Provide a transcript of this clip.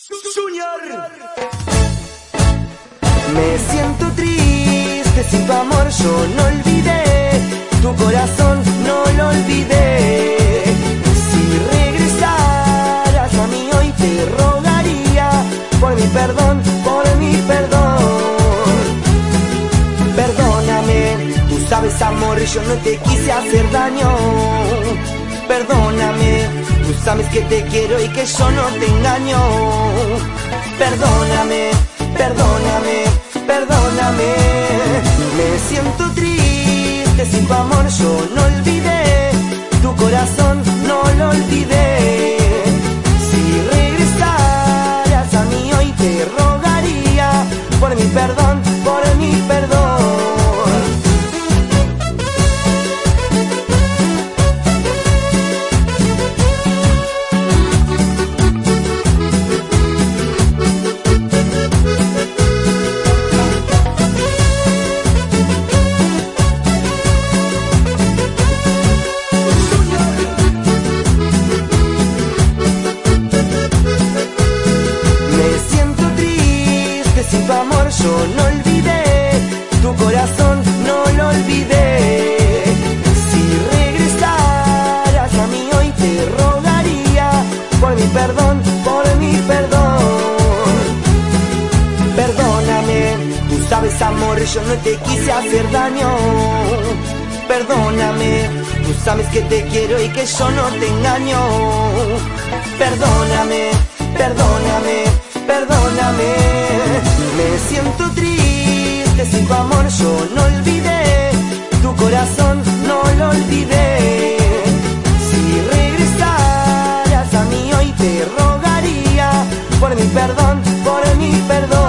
Junior. Me siento triste sin tu amor, yo no olvidé. Tu corazón no lo olvidé. Si regresaras a mí hoy te rogaría por mi perdón, por mi perdón. Perdóname, tú sabes amor, yo no te quise hacer daño. Perdóname, tú sabes que te quiero y que yo no te engaño. Perdóname, perdóname, perdóname. Me siento triste sin tu amor, yo no sin tu amor, yo no olvidé. Tu corazón no lo olvidé. Si regresaras a mí hoy te rogaría por mi perdón, por mi perdón. Perdóname, tú sabes amor, yo no te quise hacer daño. Perdóname, tú sabes que te quiero y que yo no te engaño. Perdóname, perdóname. Yo no olvidé. Tu corazón no lo olvidé. Si regresaras a mí hoy te rogaría por mi perdón, por mi perdón.